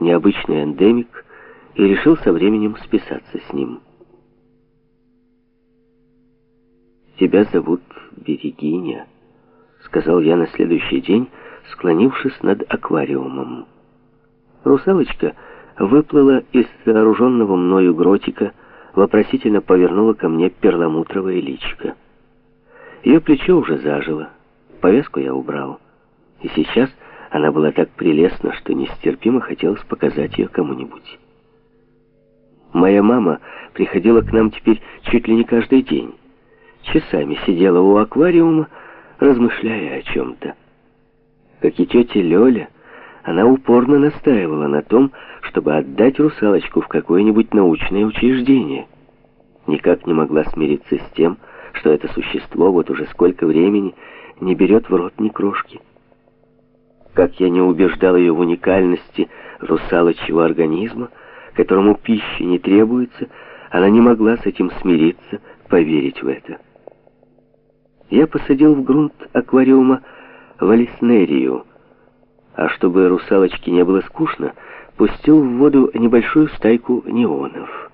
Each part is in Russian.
необычный эндемик и решил со временем списаться с ним. «Тебя зовут Берегиня», — сказал я на следующий день, склонившись над аквариумом. Русалочка выплыла из сооруженного мною гротика, вопросительно повернула ко мне перламутровое личико. Ее плечо уже зажило, повязку я убрал. И сейчас она была так прелестна, что нестерпимо хотелось показать ее кому-нибудь. Моя мама приходила к нам теперь чуть ли не каждый день. Часами сидела у аквариума, размышляя о чем-то. Как и тетя Лёля, она упорно настаивала на том, чтобы отдать русалочку в какое-нибудь научное учреждение. Никак не могла смириться с тем, что это существо вот уже сколько времени не берет в рот ни крошки. Как я не убеждал ее в уникальности русалочьего организма, которому пищи не требуется, она не могла с этим смириться, поверить в это. Я посадил в грунт аквариума валиснерию, а чтобы русалочке не было скучно, пустил в воду небольшую стайку неонов.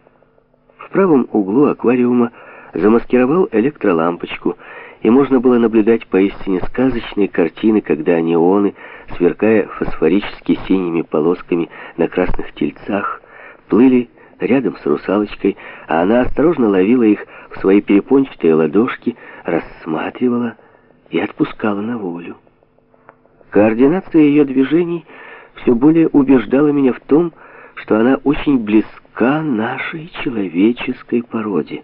В правом углу аквариума замаскировал электролампочку, и можно было наблюдать поистине сказочные картины, когда неоны, сверкая фосфорически синими полосками на красных тельцах, плыли рядом с русалочкой, а она осторожно ловила их в свои перепончатые ладошки, рассматривала и отпускала на волю. Координация ее движений все более убеждала меня в том, что она очень близка нашей человеческой породе.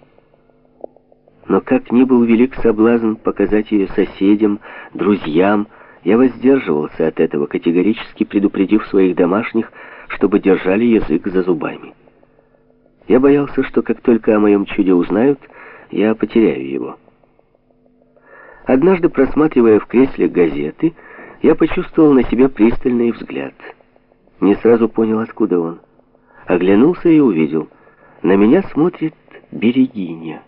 Но как ни был велик соблазн показать ее соседям, друзьям, я воздерживался от этого, категорически предупредив своих домашних, чтобы держали язык за зубами. Я боялся, что как только о моем чуде узнают, я потеряю его. Однажды, просматривая в кресле газеты, я почувствовал на себя пристальный взгляд. Не сразу понял, откуда он. Оглянулся и увидел. На меня смотрит Берегиня.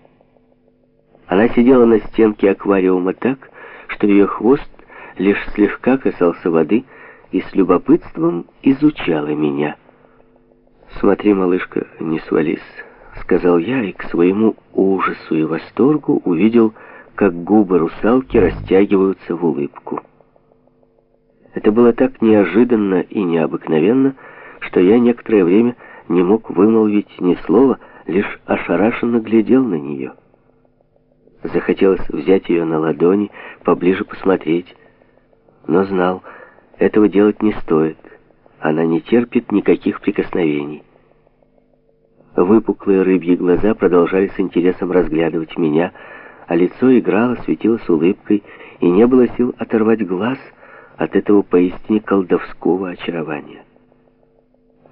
Она сидела на стенке аквариума так, что ее хвост лишь слегка касался воды и с любопытством изучала меня. «Смотри, малышка, не свались», — сказал я, и к своему ужасу и восторгу увидел, как губы русалки растягиваются в улыбку. Это было так неожиданно и необыкновенно, что я некоторое время не мог вымолвить ни слова, лишь ошарашенно глядел на нее. Захотелось взять ее на ладони, поближе посмотреть, но знал, этого делать не стоит. Она не терпит никаких прикосновений. Выпуклые рыбьи глаза продолжали с интересом разглядывать меня, а лицо играло, светилось улыбкой, и не было сил оторвать глаз от этого поистине колдовского очарования.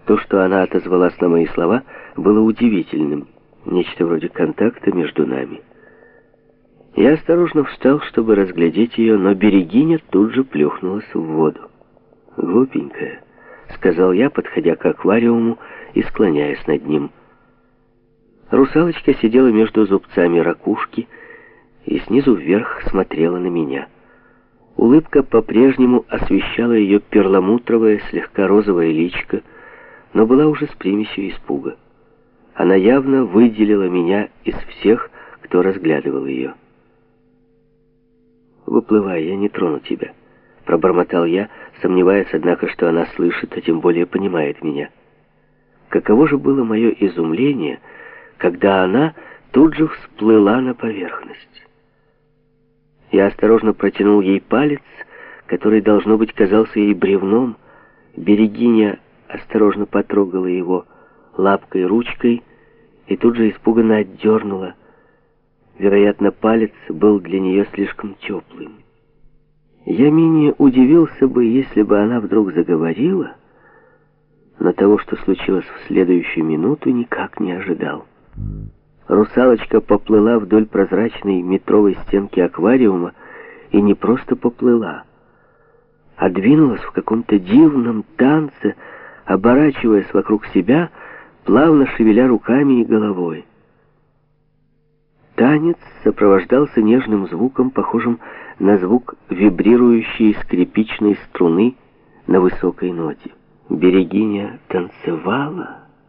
То, что она отозвалась на мои слова, было удивительным, нечто вроде контакта между нами. Я осторожно встал, чтобы разглядеть ее, но Берегиня тут же плюхнулась в воду. «Глупенькая», — сказал я, подходя к аквариуму и склоняясь над ним. Русалочка сидела между зубцами ракушки и снизу вверх смотрела на меня. Улыбка по-прежнему освещала ее перламутровое, слегка розовое личико, но была уже с примесью испуга. Она явно выделила меня из всех, кто разглядывал ее. «Выплывай, я не трону тебя», — пробормотал я, сомневаясь, однако, что она слышит, а тем более понимает меня. Каково же было мое изумление, когда она тут же всплыла на поверхность. Я осторожно протянул ей палец, который, должно быть, казался ей бревном. Берегиня осторожно потрогала его лапкой-ручкой и тут же испуганно отдернула, Вероятно, палец был для нее слишком теплым. Я менее удивился бы, если бы она вдруг заговорила, но того, что случилось в следующую минуту, никак не ожидал. Русалочка поплыла вдоль прозрачной метровой стенки аквариума и не просто поплыла, а двинулась в каком-то дивном танце, оборачиваясь вокруг себя, плавно шевеля руками и головой. Танец сопровождался нежным звуком, похожим на звук вибрирующей скрипичной струны на высокой ноте. Берегиня танцевала,